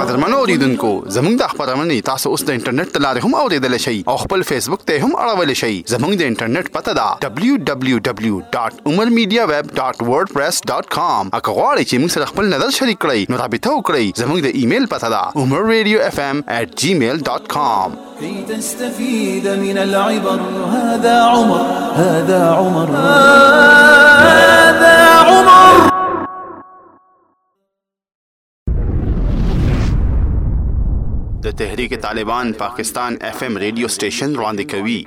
قدرمن اوریدونکو زموږ د خبرونه تاسو اوس د انټرنیټ تلارې هم اوریدل شئ او خپل فیسبوک ته هم اړول شئ زموږ د انټرنیټ پته دا www.umarmediaweb.wordpress.com اګه غواړئ چې موږ سره خپل نظر شریک کړئ نو رابطه وکړئ زموږ د ایمیل پته دا umarradiofm@gmail.com كي تستفيد من العبر هذا عمر هذا عمر هذا عمر د تحریک طالبان پاکستان اف ام ریډیو سټیشن وړاندې کوي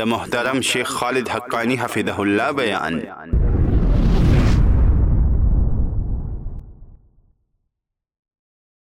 د محترم شیخ خالد حقانی حفظه الله بیان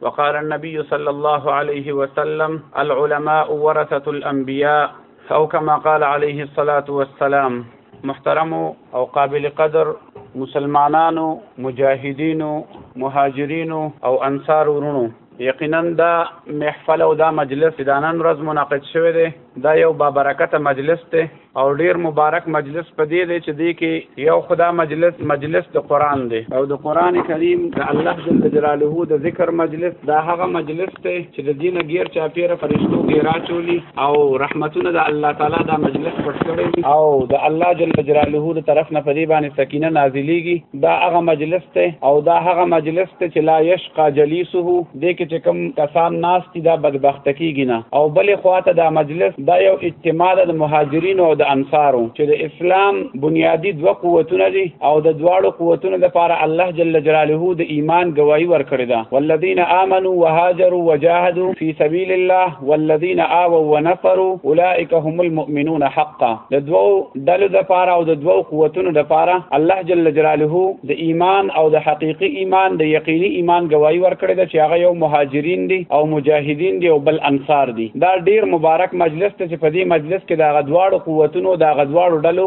وقال النبي صلى الله عليه وسلم العلماء ورثة الأنبياء او كما قال عليه الصلاة والسلام محترم او قابل قدر مسلمانانو مجاهدینو مهاجرینو او انصار ورونو یقینا دا محفل او دا مجلس د نن ورځ منعقد شوی دی دا یو بابرکته مجلس دی او ډیر مبارک مجلس په دې دی چې دې کې یو خدا مجلس مجلس د قران دی او د قران کریم د الله جل جلاله د ذکر مجلس دا هغه مجلس دی چې د دینه غیر چا پیر فرشتو کې راچولی او رحمتونه د الله تعالی دا مجلس پټ کړی او د الله جل جلاله د طرف نه په دې باندې سکینه نازلېږي دا هغه مجلس دی او دا هغه مجلس دی چې لا یش قاجلیسه دې کې چې کوم کسان ناس دي دا بدبخت کیږي نه او بلې خواته دا مجلس دا یو اجتماع ده د مهاجرینو او د انصارو چې د اسلام بنیادی دوه قوتونه دي او د دواړو قوتونو لپاره الله جل جلاله د ایمان گواہی ورکړې ده والذین آمنوا وهاجروا وجاهدوا فی سبیل الله والذین آووا ونفروا اولئک هم المؤمنون حقا د دوو ډلو د پاره او د دوو قوتونو د پاره الله جل جلاله د ایمان او د حقيقي ایمان د یقیني ایمان گواہی ورکړې ده چې هغه یو مهاجرین دي او مجاهدین دي او بل انصار دي دا ډیر مبارک مجلس ته چې په دې مجلس کې دا غدواړو قوتونو دا غدواړو ډلو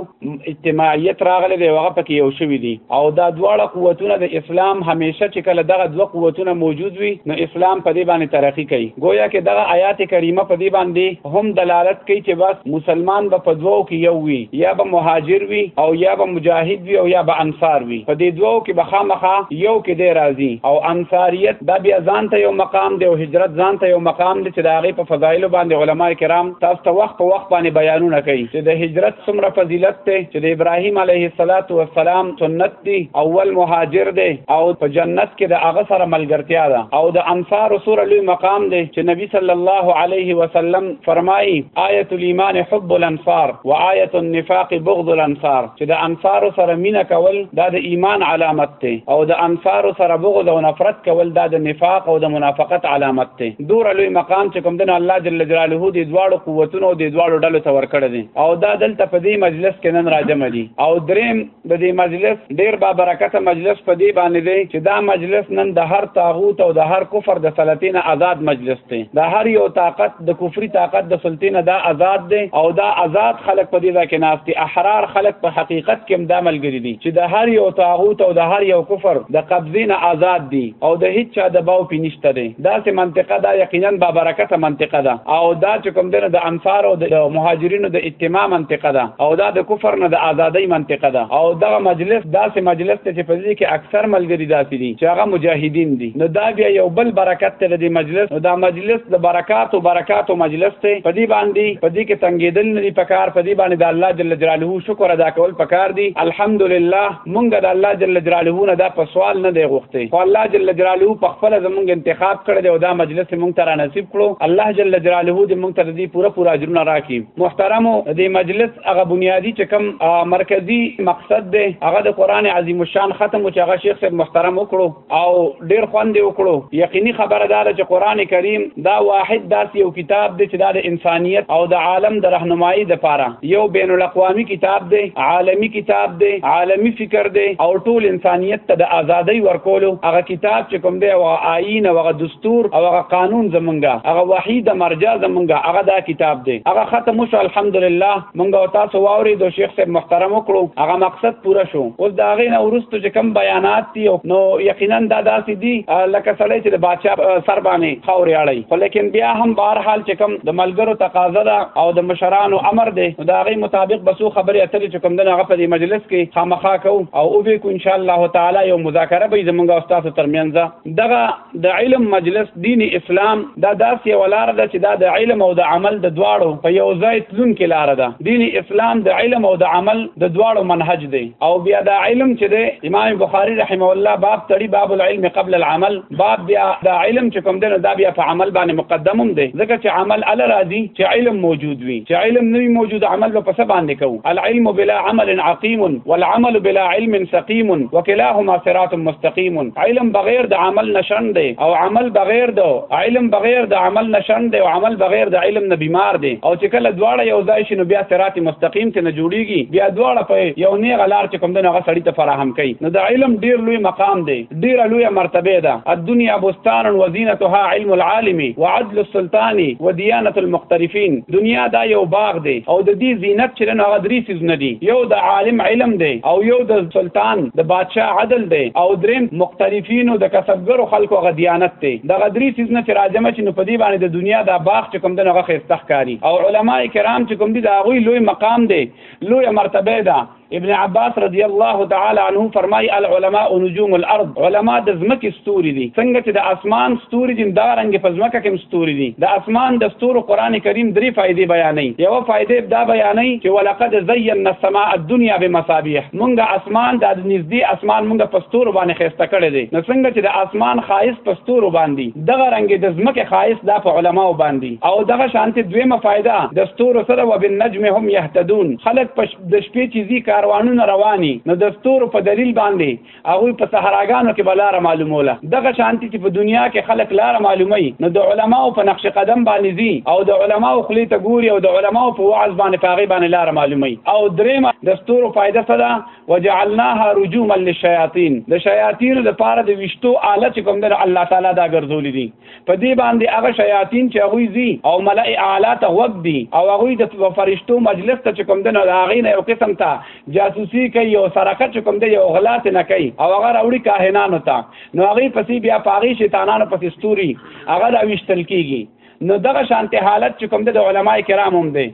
اجتماعیت راغلي دی هغه پکې یو شوی دي او دا دواړه قوتونه د اسلام همیشه چې کله دغه دوه قوتونه موجود وي نو اسلام په دې باندې ترقی کوي گویا کې دغه آیات کریمه په دې باندې هم دلالت کوي چې بس مسلمان به په دوو کې یو وي، یا به مهاجر وي او یا به مجاهد وي او یا به انصار وي، په دې دوو کې به خامخا یو کې دی راځي او انصاریت دا بیا ځان ته یو مقام دی او هجرت ځان ته یو مقام دی چې د هغې په فضایلو باندې علماء کرام تاسو ته وخت په وخت باندې بیانونه کوي چې د هجرت څومره فضیلت دی چې د ابراهیم علیه السلام سنت دی اول مهاجر دی او په جنت کې د هغه سره ملګرتیا ده او د انصار سره لوی مقام دی چې نبی صلی الله علیه وسلم فرمایي آیت الايمان حب الانصار وآیت النفاق بغض الانصار چې د انصار سره مینه کول دا د ایمان علامت دی او د انصار سره بغض او نفرت کول دا د نفاق او د منافقت علامت دی دور لوی مقام چې کوم د الله جل جلاله دی دواړو قوتونو دی دواړو ډلو ته ورکړ دي او دا دلته په دې مجلس کې نن راځم دي او دریم د دې مجلس ډېر با برکته مجلس په دې باندې دی چې دا مجلس نن د هر طاغوت او د هر کفر د سلطې نه ازاد مجلس دی د هر یو طاقت د کفري طاقت د سلطې نه دا ازاد دی او دا ازاد خلک په دې ځای کې ناست دي احرار خلک په حقیقت کې هم دا ملګري دي چې د هر یو طاغوت او د هر یو کفر د قبضې نه ازاد دي او د هیڅ چا دباو پې نشته دی دا سه منطقه دا یقینا با برکته منطقه ده او دا چې کوم دنه د انصار او د مهاجرینو د اجتماع منطقه ده او دا د کفر نه د ازادۍ منطقه ده او دا مجلس دا سه مجلس ته چې په دې کې اکثر ملګری داسې دي چې هغه مجاهدین دي نو دا بیا یو بل برکت ته د مجلس نو دا مجلس د برکات او برکات او مجلس ته په دې باندې په دې کې تنګیدل نه دي پکار په دې باندې د الله جل جلاله شکر ادا کول پکار دي الحمدلله مونږ د الله جل جلاله نه دا په سوال نه دی غوښتی خو الله جل جلاله په خپل زمونږ انتخاب کړی دی او دا مجلس مونږ ته را نصیب کړو الله جل جلاله دې مونږ ته د دې پوره پوره اجرونه راکړي محترمو د دې مجلس هغه بنیادی چې کوم مرکزی مقصد دی هغه د قران عظیم الشان ختم او چې هغه شیخ صاحب محترم وکړو او ډیر خوند وکړو یقیني خبره ده چې قران کریم دا واحد داسې یو کتاب دی چې د انسانیت او د عالم د راهنمایي د پاره یو بین الاقوامي کتاب دی عالمی کتاب دی عالمی فکر دی او ټول انسانیت ته د ازادۍ ورکولو هغه کتاب چې کوم دی او آئین او هغه دستور او هغه قانون زمونږه هغه وحید مرجع زمونږه هغه دا کتاب دی هغه ختم شو الحمدلله مونږ او تاسو واوري د شیخ صاحب محترم وکړو هغه مقصد پوره شو اوس دا غي نه ورستو چې کم بیانات دي نو یقینا دا داسې دي لکه سړی چې د بادشاہ سر باندې خوري اړي خو لیکن بیا هم بهر حال چې کم د ملګرو تقاضا ده او د مشرانو امر ده نو دا غي مطابق بسو خبرې اترې چې کم دغه هغه په مجلس کې خامخا کو او او به کو ان شاء الله تعالی یو مذاکره به زمونږ او تاسو ترمنځ دغه د علم مجلس دین اسلام دا داسې یوه لار ده چې دا د علم او د عمل د دواړو په یو ځای تلونکې لار ده. دین اسلام د علم او د عمل د دواړو منهج دی او بیا دا علم چې دی امام بخاری رحمه الله باب تړي باب العلم قبل العمل باب بیا دا علم چې کوم دی نو دا بیا په عمل باندې مقدم هم دی ځکه چې عمل ال راځي چې علم موجود وي. چې علم نه وي موجود عمل به په څه باندې کوو؟ العلم بلا عمل عقیم والعمل بلا علم سقیم وکلاهما صراط مستقیم علم بغیر د عمل نشند دی او عمل بغیر د علم بغیر د عمل نشند دی او عمل بغیر د علم نه بیمار دی او چې کله دواړه یو ځای شي نو بیا صراط مستقیم ته نه جوړیږي بیا دواړه په یو نیغه لار چې کوم دغه سړی ته فراهم کوي نو د علم ډیر لوی مقام دی ډیره لویه مرتبه ده الدنیا بستان وزینتها علم العالم وعدل السلطان ودیانت المقترفین دنیا دا یو باغ دی او د دې زینت چې نو هغه درې سیزونه دي یو د عالم علم دی او یو د سلطان د بادشاه عدل دی او دریم مقترفین د کسبګرو خلکو غ دیانت دی د غدري سیزونه چې راجمه چې نو په دې باندې د دنیا دا باغ چې کوم دغه خستخ کاری او علما کرام چې کوم دي دا غوي لوی مقام دی لوی مرتبه ده ابن عباس رضی الله تعالی عنه فرمای العلماء نجوم الارض علماء د زمکه ستوري دي څنګه چې د اسمان ستوري دي دا رنګ په زمکه کې ستوري دي د اسمان د ستورو قران کریم درې فائدې بیانې یو فائدې دا بیانې چې ولقد زینا السماء الدنيا بمصابيح مونږه اسمان د نږدې اسمان مونږه په ستورو باندې خسته کړی دی نو څنګه چې د اسمان خایس په ستورو باندې دغه رنګ د زمکه خایس دا په علماء باندې او دغه شانته دویمه فائدہ د ستورو سره وبالنجم هم يهتدون خلق په د شپې چې ځي کاروانونه رواني نو د ستورو په دلیل باندې هغوی په صحراګانو کې به لاره معلوموله دغه شانتي چې په دنیا کې خلک لاره معلوموي نو د علماو په نقش قدم باندې ځي او د علماو خولې ته ګوري او د علماو په وعظ باندې په هغې باندې لاره معلوموي او درېیمه د ستورو فایده څه ده وجعلناها رجوما للشیاطین د شیاطینو دپاره د ویشتو آله چې کوم دی الله تعالی دا ګرځولي دي په دې باندې هغه شیاطین چې هغوی ځي او ملأ اعلی ته غوږ دي او هغوی د فرشتو مجلس ته چې کوم دی نو د هغې نه یو قسم ته جاسوسي کوي او سرقه چې کوم دی یو غلا ترېنه کوي او هغه راوړي کاهنانو ته نو هغوی پسې بیا په هغې شیطانانو پسې ستوري هغه راویشتل کېږي نو دغه شانتې حالت چې کوم دی د علما کرام هم دی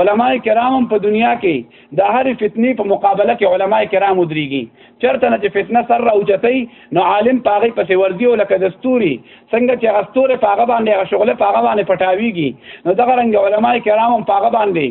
علما کرام هم په دنیا کې د هر فتنې په مقابله کې علما کرام ودرېږي چرته نه چې فتنه سر را اوچتای نو عالم پاغه پسې ورځي او لکه دستوري څنګه چې غستوره پاغه باندې شغله پاغه باندې پټاویږي نو دغه رنګ علما کرام هم پاغه باندې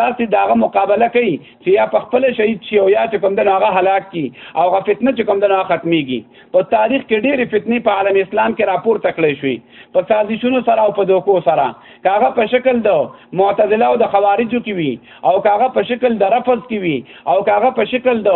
داسې داغه مقابله کوي چې یا په خپل شهید شي او یا چې کوم دغه هلاک کی او غ فتنه چې کوم دغه ختميږي په تاریخ کې ډېرې فتنې په عالم اسلام کې راپورته کړې شوې په سازشونو سره او په دوکو سره کاغه په شکل د معتزله او د خوارجو کې وي او کاغه په شکل د رفض کې وي او کاغه په شکل د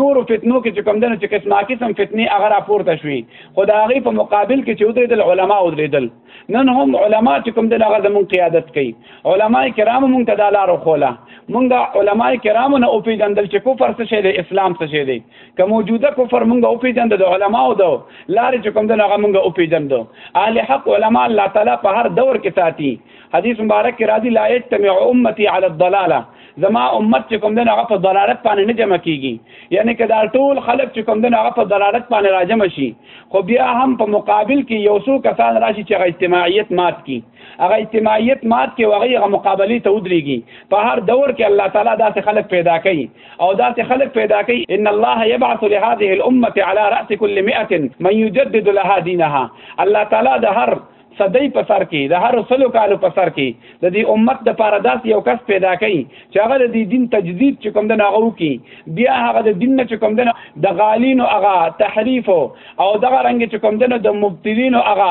نورو فتنو کې چې کوم دنه چې قسمه قسم فتنې هغه راپورته شوې خو د هغې په مقابل کې چې ودرېدل علما ودرېدل نن هم علما چې کوم دنه هغه زمونږ قیادت کوي علما کرام مونږ ته دا لار وښوله مونږ علما کرامو نه وپېژندل چې کفر څه شی دی اسلام څه شی دی که موجوده کفر مونږ او پیجند د علماو دو لارې چې کوم دغه مونږ او پیجند اهل حق علما الله تعالی په هر دور کې ساتي حدیث مبارک کې راځي لا یجتمع امتی علی الضلاله زما امت چې کوم دغه په ضلالت باندې نه جمع کیږي یعنی که دا ټول خلک چې کوم دغه په ضلالت باندې راجم شي خو بیا هم په مقابل کې یو څو کسان راشي چې اجتماعیت مات کی هغه اجتماعیت مات کې وغه هغه مقابله ته ودرېږي په هر دور کې الله تعالی داسې خلک پیدا کوي او داسې خلک پیدا کوي ان الله يبعث لهذه الامه على راس كل 100 من يجدد لها دينها الله تعالی د هر صدې په سر کې د هر سلو کالو په سر کې د دې امت د پاره داس یو کس پیدا کړي چې هغه د دې دین تجدید چې کوم د هغه وکي بیا هغه د دین نه چې کوم د د غالینو هغه تحریف او دغه رنګ چې کوم د د مبتلینو هغه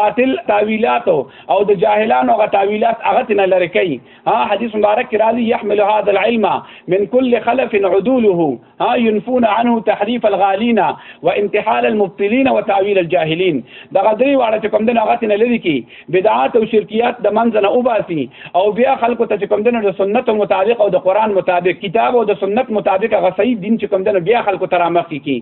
باطل تاویلات او د جاهلانو هغه تاویلات هغه تنه لری کوي ها حدیث مبارک راځي يحمل هذا العلم من كل خلف عدوله ها ينفون عنه تحريف الغالين وانتحال المبطلين وتاويل الجاهلين دا غدري واړه چې کوم دنه غتنه لري کی بدعات او شرکیات د منځنه وباسي او بیا خلکو ته چې کوم دنه د سنت مطابق او د قران مطابق کتاب او د سنت مطابق غ صحیح دین چې کوم دنه بیا خلکو ته رامخ کی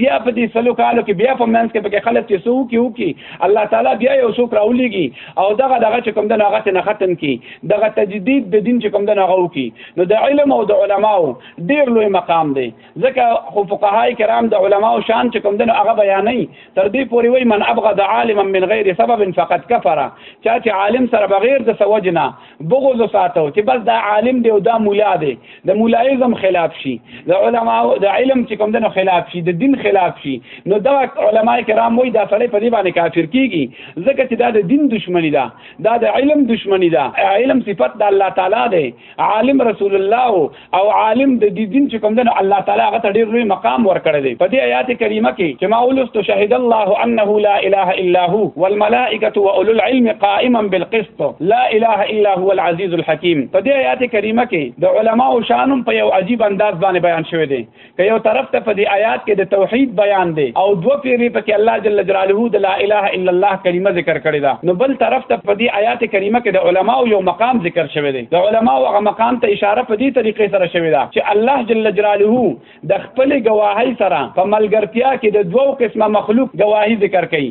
بیا په دې سلو کالو کې بیا په منځ کې پکې خلک چې سو کیو کی الله تعالی بیا یو څوک راولېږي او دغه دغه چې کوم دنه غتنه ختم کی دغه تجدید د دین چې کوم دنه غو کی نو د علم او د علماو ډیر لوی مقام دی ځکه خو فقهای کرام د علماو شان چې کوم دنو هغه بیانې تر دې پورې وای من ابغض عالما من غیر سبب فقط کفر چا چې عالم سره بغیر د سوجنا بغض ساتو چې بس دا عالم دی او دا مولا دی د مولایزم خلاف شي د علماء د علم چې کوم دنو خلاف شي د دین خلاف شي نو دا علما کرام وای دا سړی په دې باندې کافر کیږي ځکه چې دا د دین دشمنی ده دا د علم دشمنی ده علم صفت د الله تعالی دی عالم رسول الله او عالم د دې دین چې کوم دنو الله تعالی هغه ته ډیر لوی مقام ورکړی دی په دې آیات کریمه کې چې ما ولست شهد الله انه لا اله الا هو والملائکه واولو العلم قائما بالقسط لا اله الا هو العزیز الحکیم په دې آیات کریمه کې د علماو شانم په یو عجیب انداز باندې بیان شوی دی که یو طرف ته په دې آیات کې د توحید بیان دی او دوه پیری په کې الله جل جلاله د لا اله الا الله کلمه ذکر کړې ده نو بل طرف ته په دې آیات کریمه کې د علماو یو مقام ذکر شوی دی د علماو هغه مقام ته اشاره په دې طریقې سره شوی ده چې الله جل جلاله د خپل گواهی سره په ملګرتیا کې د دوو قسمه مخلوق گواهی ذکر کوي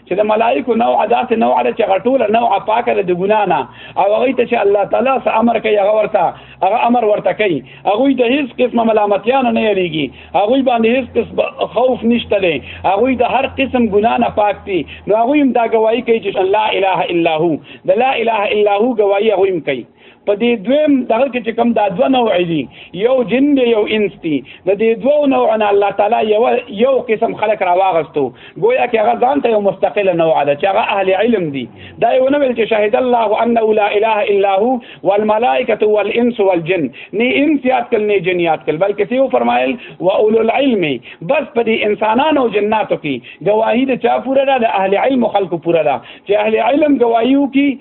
چې د ملائکو نوع داسې نوع ده چې غټوله نوع پاکه ده د ګنا نه او هغه ته چې الله تعالی سره امر کوي هغه ورته هغه امر ورته کوي هغه د هیڅ قسم ملامتیا نه نه یریږي هغه باندې هیڅ قسم خوف نشته دی هغه د هر قسم ګنا نه پاک دي نو هغه هم دا گواہی کوي چې لا اله الا هو د لا اله الا هو گواہی هغه هم کوي په دې دویم دغه کې چې کوم دا دوه نوع دي یو جن دی یو انس دی د دې دوه نوع نه الله تعالی یو یو قسم خلق را واغستو گویا کې هغه ځان ته یو مستقله نوع ده چې هغه اهل علم دي دا یو نوع چې شاهد الله انه لا اله الا هو والملائکه والانس والجن نه انس یاد کړل نه جن یاد کړل بلکې څه فرمایل واولو العلم بس په دې انسانانو او جناتو کې گواهی د چا پوره ده د اهل علم خلق پوره ده چې اهل علم گواهی وکي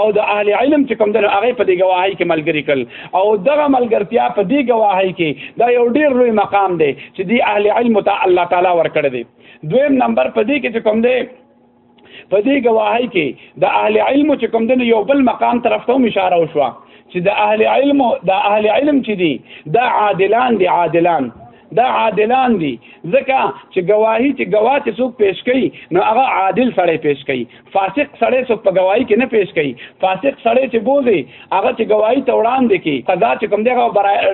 او د اهل علم چې کوم دنو هغه په دې گواهی کې ملګری کړ او دغه ملګرتیا په دې گواهی کې دا یو ډیر لوی مقام دی چې دی اهل علم ته الله تعالی ورکړ دی دویم نمبر په دې کې چې کوم دی په دې گواهی کې د اهل علم چې کوم دنو یو بل مقام طرف ته اشاره وشوه چې د اهل علم د اهل علم چې دی دا عادلان دی عادلان دا عادلان دي ځکه چې گواهی چې گواه چې څوک پیش کوي نو هغه عادل سړی پیش کوي فاسق سړی څوک په گواهی کې نه پیش کوي فاسق سړی چې بوزي هغه چې گواهی ته وړاندې کوي قضا چې کوم دی هغه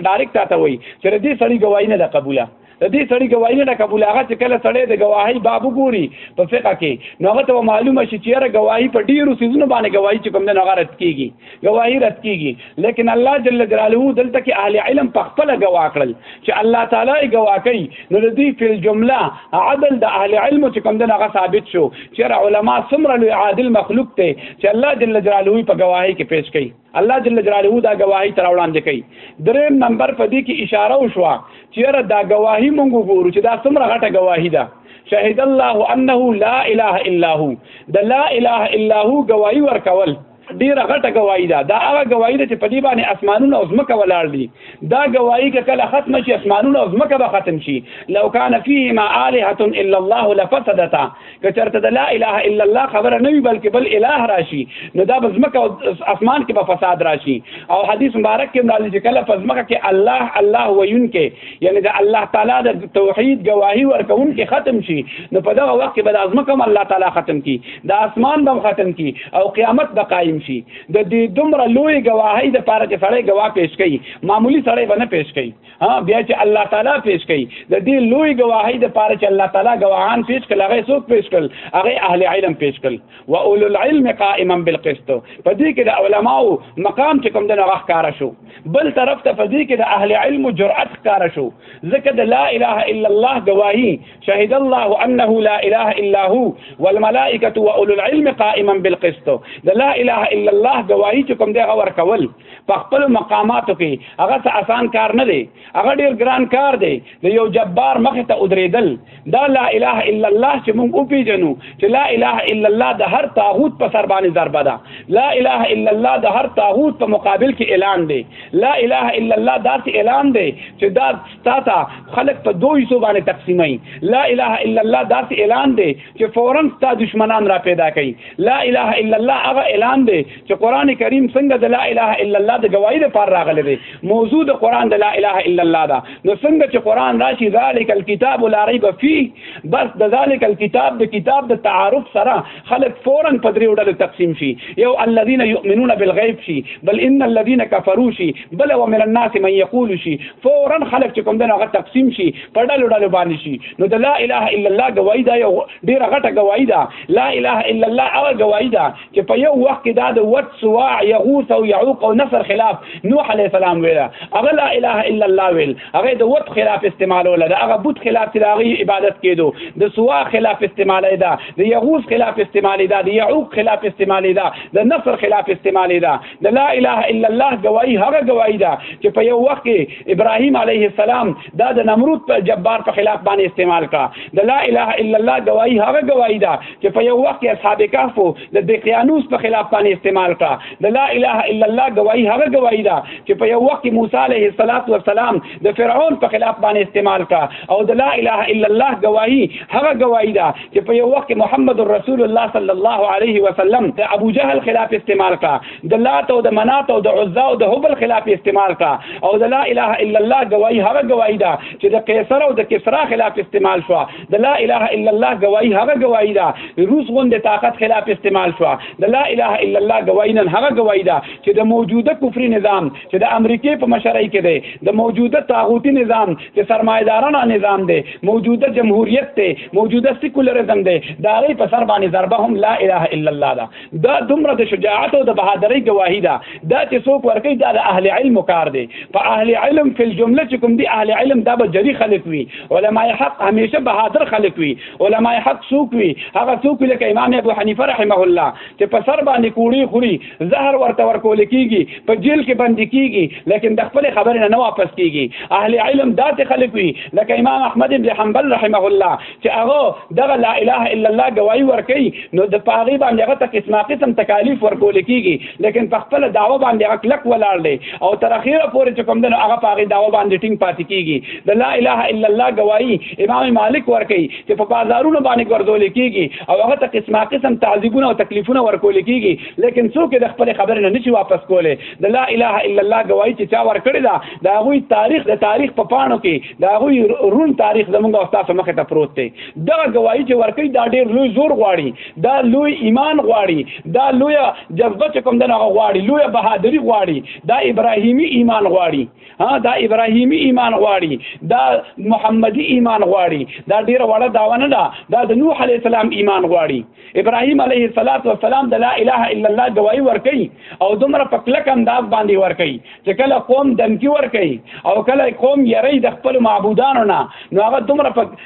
ډایرکټ تاته وایي چې دې سړی گواهی نه ده قبوله د دې سړی گواهی نه قبول هغه چې کله سړی د گواهی باب ګوري په فقہ کې نو هغه ته معلومه شي چې هر گواهی په ډیرو سيزونو باندې گواهی چې کوم نه غلط کیږي گواهی رد کیږي لیکن الله جل جلاله دلته کې اهل علم په خپل گواه کړل چې الله تعالی گواه کوي نو د دې فل جمله عدل د اهل علم چې کوم دغه ثابت شو چې علما څومره لوی عادل مخلوق ته چې الله جل جلاله په گواهی کې پیش کړي الله جل جلاله دا گواهی تر وړاندې کوي دریم نمبر په دې کې اشاره وشوه چې دا گواهی مونږ وګورو چې دا څومره غټه گواهی ده شهد الله انه لا اله الا هو د لا اله الا هو گواهی ورکول ډیره غټه گواہی ده دا هغه گواہی ده چې په دې باندې اسمانونه او ځمکه ولاړ دي دا گواہی که کله ختم شي اسمانونه او ځمکه به ختم شي لو کان فیهما الهه الا الله لفسدتا که چرته د لا اله الا الله خبره نه وي بلکې بل اله راشي نو دا به ځمکه او اسمان کې به فساد راشي او حدیث مبارک کې راځي چې کله په ځمکه کې الله الله ویون کې یعنی د الله تعالی د توحید گواہی ورکون کې ختم شي نو په دا وخت کې به د ځمکه هم الله تعالی ختم کی د اسمان بم ختم کی او قیامت به قائم شي د دې دومره لوی گواهی د پاره چې سړی گواه پیش کړي معمولی سړی باندې پیش کړي ها بیا چې الله تعالی پیش کړي د دې لوی گواهی د پاره چې الله تعالی گواهان پیش کړي هغه څوک پیش کړي هغه اهل علم پیش کړي و اولو العلم قائما بالقسط په دې کې د علماو مقام چې کوم د نغخ کار شو بل طرف ته په دې کې د اهل علم جرأت کار شو ځکه د لا اله الا الله گواهی شهد الله انه لا اله الا هو والملائکه واولو العلم قائما بالقسط د لا اله الا الله گواہی چې کوم دی غور کول په خپل مقاماتو کې هغه څه آسان کار نه دی هغه ډیر ګران کار دی د یو جبار مخ ته ودریدل دا لا اله الا الله چې موږ او پیژنو چې لا اله الا الله د هر طاغوت په سر باندې ضربه ده لا اله الا الله د هر طاغوت په مقابل کې اعلان دی لا اله الا الله داسې اعلان دی چې دا تا ته خلک په دوه حصو باندې تقسیمای لا اله الا الله داسې اعلان دی چې فورا تا دشمنان را پیدا کړي لا اله الا الله هغه اعلان دی چې قران کریم څنګه د لا اله الا الله د گواہی لپاره راغلی دی موضوع د قران د لا اله الا الله دا نو څنګه چې قران راشي ذالک الكتاب لا ریب فيه بس د ذالک الكتاب د کتاب د تعارف سره خلق فورا په دریو ډلو تقسیم شي یو الذين يؤمنون بالغیب شي بل ان الذين كفروا شي بل ومن الناس من يقول شي فورا خلق چې کوم دغه هغه تقسیم شي په ډلو ډلو باندې شي نو د لا اله الا الله گواہی دا یو ډیره غټه گواہی ده لا اله الا الله هغه گواہی ده چې په یو وخت کې دا د وت سواع یغوث او یعوق او نصر خلاف نوح علی السلام ویل هغه لا اله الا الله ویل هغه د وت خلاف استعمالول هغه بت خلاف چې عبادت کېدو د سواع خلاف استعمالای دا د یغوس خلاف استعمالي دا د یعوق خلاف استعمالي دا د نصر خلاف استعمالي دا د لا اله الا الله گواہی هغه گواہی دا چې په یو وخت کې ابراهیم علیه السلام دا د نمرود په جبار په خلاف باندې استعمال کا د لا اله الا الله گواہی هغه گواہی دا چې په یو وخت کې اصحاب کهف د دقیانوس په خلاف باندې استعمال کا د لا اله الا الله گواہی هغه گواہی دا چې په یو وخت کې موسی علیه السلام د فرعون په خلاف باندې استعمال کا او د لا اله الا الله گواہی هغه گواہی ده چې په یو وخت محمد رسول الله صلی الله علیه وسلم د ابو جهل خلاف استعمال کا د لات او د منات او د عزا او د هبل خلاف استعمال کا او د لا اله الا الله گواہی هغه گواہی ده چې د قیصر او د کسرا خلاف استعمال شو د لا اله الا الله گواہی هغه گواہی ده روس غوند طاقت خلاف استعمال شو د لا اله الا الله گواہی نن هغه گواہی ده چې د موجوده کفري نظام چې د امریکې په مشرۍ کې دی د موجوده طاغوتی نظام چې سرمایدارانه نظام دی موجوده جمهوریت دی موجوده سیکولرزم دی دا غي په سر باندې ضربه هم لا اله الا الله دا دا دومره د شجاعت او د بهادرۍ گواهی ده دا چې څوک ورکی دا د اهل علم کار دی په اهل علم فی الجمله چې کوم دی اهل علم دا به جری خلک وي علما حق همیشه بهادر خلک وي علما حق څوک وي هغه څوک لکه امام ابو حنیفه رحمه الله چې په سر باندې کوړی خوري زهر ورته ورکول کیږي په جیل کې بند کیږي لیکن د خپل خبرې نه واپس کیږي اهل علم داسې خلک وي لکه امام احمد بن حنبل رحمه الله چې هغه دغه لا اله الا الله گواہی ورکي نو د پاغي باندې هغه ته قسمه قسم تکالیف ورکول کیږي لیکن په خپل دعوه باندې هغه کلک ولاړ دی او تر اخیره پورې چې کوم دنو هغه پاغي دعوه باندې ټینګ پاتې کیږي د لا اله الا الله گواہی امام مالک ورکي چې په بازارونو باندې ګرځول کیږي او هغه ته قسمه قسم تعذيبونه او تکلیفونه ورکول کیږي لیکن څوک د خپل خبر نه نشي واپس کوله د لا اله الا الله گواہی چې چا ورکړی دا د هغه تاریخ د تاریخ په پاڼو کې د هغه رون تاریخ زمونږ او تاسو مخ ته پروت دی دا گواہی چې ورکړي دا ډیر لوی زور غواړي دا لوی ایمان غواړي دا لوی جذبه چې کوم دغه غواړي لوی بهادری غواړي دا ابراهیمی ایمان غواړي ها دا ابراهیمی ایمان غواړي دا محمدي ایمان غواړي دا ډیره وړه داوا نه ده دا د نوح علی السلام ایمان غواړي ابراهیم علیه الصلاۃ والسلام د لا اله الا الله گواہی ورکړي او دومره په کلک انداز باندې ورکړي چې کله قوم دمکی ورکړي او کله قوم یری د خپل معبودانو نه نو هغه دومره په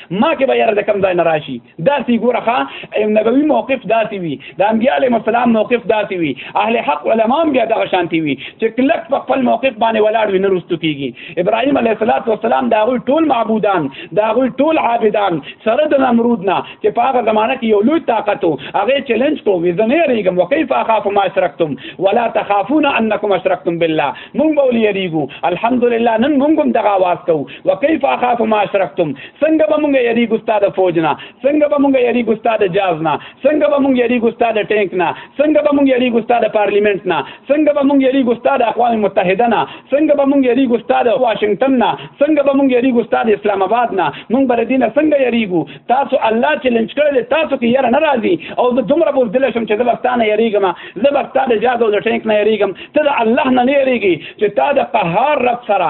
ما کې به یاره د کم ځای نه راشي داسې ګوره ښه نبوي موقف داسې وي د انبیا علیهم السلام موقف داسې وي اهل حق علما هم بیا دغه شانتي وي چې کلک په خپل موقف باندې ولاړ وي نه رستو کېږي ابراهیم علیه السلام والسلام د هغوی ټول معبودان د هغوی ټول عابدان سره د نمرود نه چې په هغه زمانه کې یو لوی طاقت و هغه چیلنج کو وي زه نه یریږم وکیف اخاف ما اشرکتم ولا تخافون انکم اشرکتم بالله مونږ به ولې یریږو الحمدلله نن مونږ هم دغه اواز کوو وکيف اخاف ما اشرفتم څنګه به مونږ یری ګستا د فوج نه څنګه به مونږ یری ګستا د جاز نه څنګه به مونږ یری ګستا د ټانک نه څنګه به مونږ یری ګستا د پارلیمنت نه څنګه به مونږ یری ګستا د اقوام متحده نه څنګه به مونږ یری ګستا د واشنگټن نه څنګه به مونږ یری ګستا د اسلام آباد نه مونږ بر دین څنګه یریګو تاسو الله چیلنج کړل تاسو کې یره ناراضي او د دومره بوز دل شم چې د وختانه یریګم زه وختانه جاز او د ټانک نه یریګم ته الله نه نه یریږي چې تا د قهار رب سره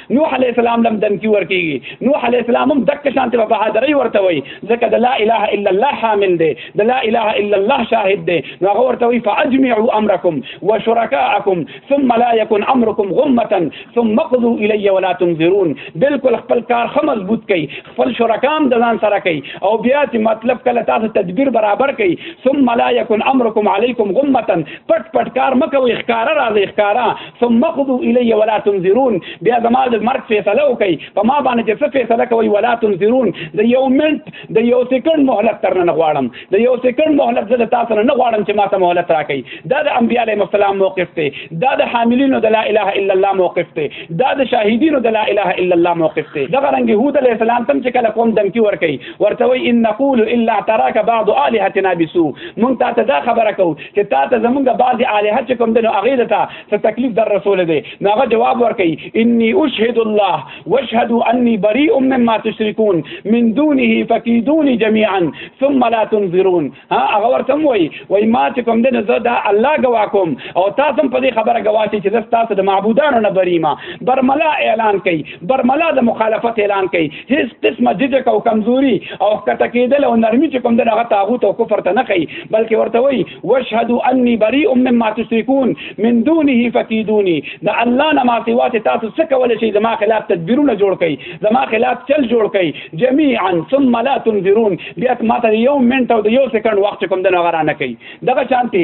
نوح علی السلام لم دمکی ورکیږي نوح علی السلام هم دک شانته په بهادرۍ ورته وي ځکه د لا اله الا الله حامل دی د لا اله الا الله شاهد دی نو هغه ورته وي فاجمعوا امرکم وشرکاءکم ثم لا يكن امرکم غمه ثم قضوا الی ولا تنظرون بالکل خپل کار خه مضبوط کړي خپل شرکام د ځان سره کوي او بیا چې مطلب کله تاسو تدبیر برابر کوي ثم لا يكن امرکم علیکم غمه پټ پټ کار مکوي ښکارا راځي ښکارا ثم قضوا الی ولا تنذرون بیا زما د مرګ فیصله وکي په ما باندې چې څه فیصله کوي ولا تنذرون د یو منټ د یو سکند مهلت تر نه غواړم د یو سکند مهلت زه د تاسو نه غواړم چې ما ته مهلت راکړي دا د انبیاء علیهم السلام موقف دی دا د حاملینو د لا اله الا الله موقف دی دا د شاهدینو د لا اله الا الله موقف دی دغه رنګ یهود علیه السلام تم چې کله کوم دمکی ورکي ورته وي ان نقول الا تراك بعض الهتنا بسوء مونږ ته دا خبره کوو چې تا ته زمونږ بعضی الها چې کوم دنو هغه ته څه تکلیف در رسول دی نو هغه جواب ورکړي انی اشهد الله واشهد انی بریء مما تشركون من دونه فكيدوني جميعا ثم لا تنظرون ها هغه ورته وای وای ما چې کوم دنو زه دا الله گوا کوم او تاسو په دې خبره گوا شي چې تاسو د معبودانو نه بریما برملا اعلان کوي برملا د مخالفت اعلان کوي هیڅ قسمه ججک او کمزوري او کته کېدل او نرمي چې کوم دغه طاغوت او کفر ته نه کوي بلکې ورته وایي واشهد اني بريء مما تشركون من دونه فكيدوني دا الله نه ما سوا چې تاسو څه کول شي زما خلاف تدبیرونه جوړ کړي زما خلاف چل جوړ کړي جميعا ثم لا تنذرون بیا ماته یو منټ او یو سکند وخت کوم دغه را نه کوي دغه شانتي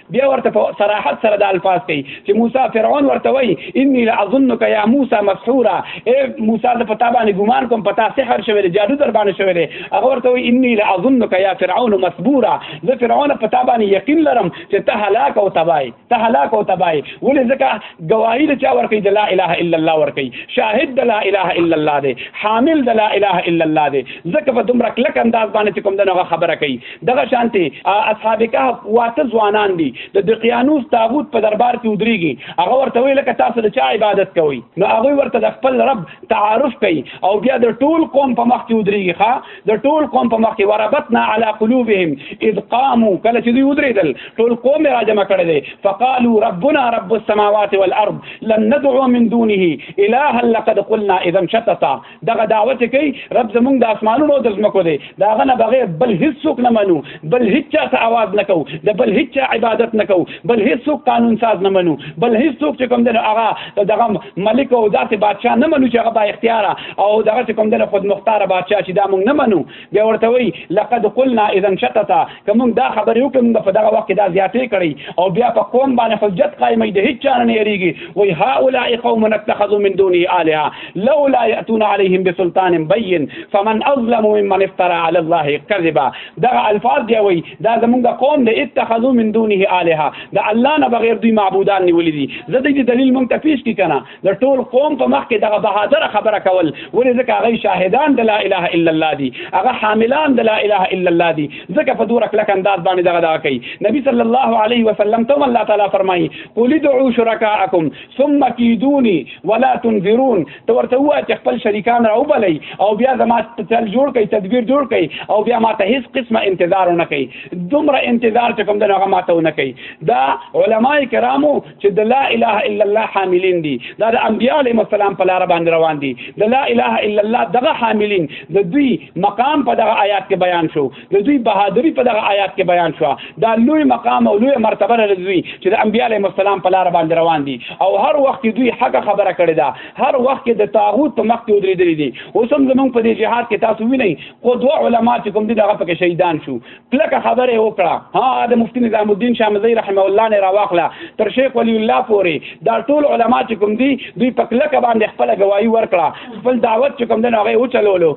بیا ورته په صراحت سره د الفاظ کوي چې موسی فرعون ورته وایي انی لاظنک یا موسی مسحورا اے موسی د پتا باندې ګمان کوم پتا سحر شوی دی جادو در باندې شوی دی هغه ورته وایي انی لاظنک یا فرعون مسبورا زه فرعون پتا باندې یقین لرم چې ته هلاک او تبای ته هلاک او تبای ولې ځکه گواہی د چا ورکړي د لا اله الا الله ورکړي شاهد د لا اله الا الله دی حامل د لا اله الا الله دی ځکه په دومره کلک انداز باندې کوم دغه خبره کوي دغه شانتي اصحاب کهف واته ځوانان دي د دقیانوس تابوت په دربار کې ودرېږي هغه ورته وی لکه تاسو د چا عبادت کوئ نو هغه ورته د خپل رب تعارف کوي او بیا د ټول قوم په مخ کې ودرېږي ښا د ټول قوم په مخ کې وربتنا على قلوبهم اذ قاموا کله چې دوی ودرېدل ټول قوم را جمع کړل دي فقالوا ربنا رب السماوات والارض لن ندعو من دونه اله لقد قلنا اذا شتتا دغه دعوت کوي رب زمونږ د اسمانونو د ځمکو دی دا غنه بغیر بل هیڅ څوک نه منو بل هیڅ چا ته आवाज نه کو د بل هیڅ چا عبادت نه کو بل هیڅ څوک قانون ساز نه منو بل هیڅ څوک چې کوم دغه هغه دغه ملک او داسې بادشاه نه منو چې هغه با اختیار او دغه چې کوم دغه خود مختار بادشاه چې دا مونږ نه منو بیا ورته وی لقد قلنا اذا شتتا کوم دا خبرې وکم په دغه وخت دا زیاتې کړی او بیا په قوم باندې حجت قائمې د هیڅ چا نه یریږي وای هؤلاء قوم اتخذوا من دونه الها لولا ياتون عليهم بسلطان بين فمن اظلم ممن افترى على الله كذبا دغه الفاظ دی وای دا زمونږ قوم د اتخذوا من دونه الها دا الله نه بغیر دوی معبودان نیولې دي زه د دلیل مونږ ته پیش کی کنه د ټول قوم په مخ کې دغه بهادر خبره کول ولې ځکه هغه شاهدان د لا اله الا الله دي هغه حاملان د لا اله الا الله دي ځکه په دوه کلک انداز باندې دغه دا کوي نبی صلی الله علیه وسلم ته الله تعالی فرمایي قل ادعوا شرکاءکم ثم کیدونی ولا تنذرون ته ورته وایي چې خپل شریکان راوبلئ او بیا زما تل جوړ کړئ تدبیر جوړ کړئ او بیا ما ته هیڅ قسمه انتظار نه کوي دومره انتظار چې کوم دغه ما ته نه کوي دا علما کرامو چې د لا اله الا الله حاملین دي دا د انبیاء علیهم السلام په لار باندې روان دي د لا اله الا الله دغه حاملین د دوی مقام په دغه آیات کې بیان شو د دوی بهادری په دغه آیات کې بیان شو دا لوی مقام او لوی مرتبه لري دوی چې د انبیاء علیهم السلام په لار باندې روان دي او هر وخت دوی حق خبره کړې ده هر وخت د طاغوت په مخ کې ودرېدلې دي اوس هم زمونږ په دې جهاد کې تاسو وینئ خو دوه علما چې کوم دي دغه پکې شهیدان شو کلکه خبره وکړه ها د مفتی نظام الدین شامزی رحمه الله نه راواخله تر شیخ ولی الله پورې دا ټول علما چې کوم دي دوی په کلکه باندې خپل گواہی ورکړه خپل دعوت چې کوم دنه هغه وچلولو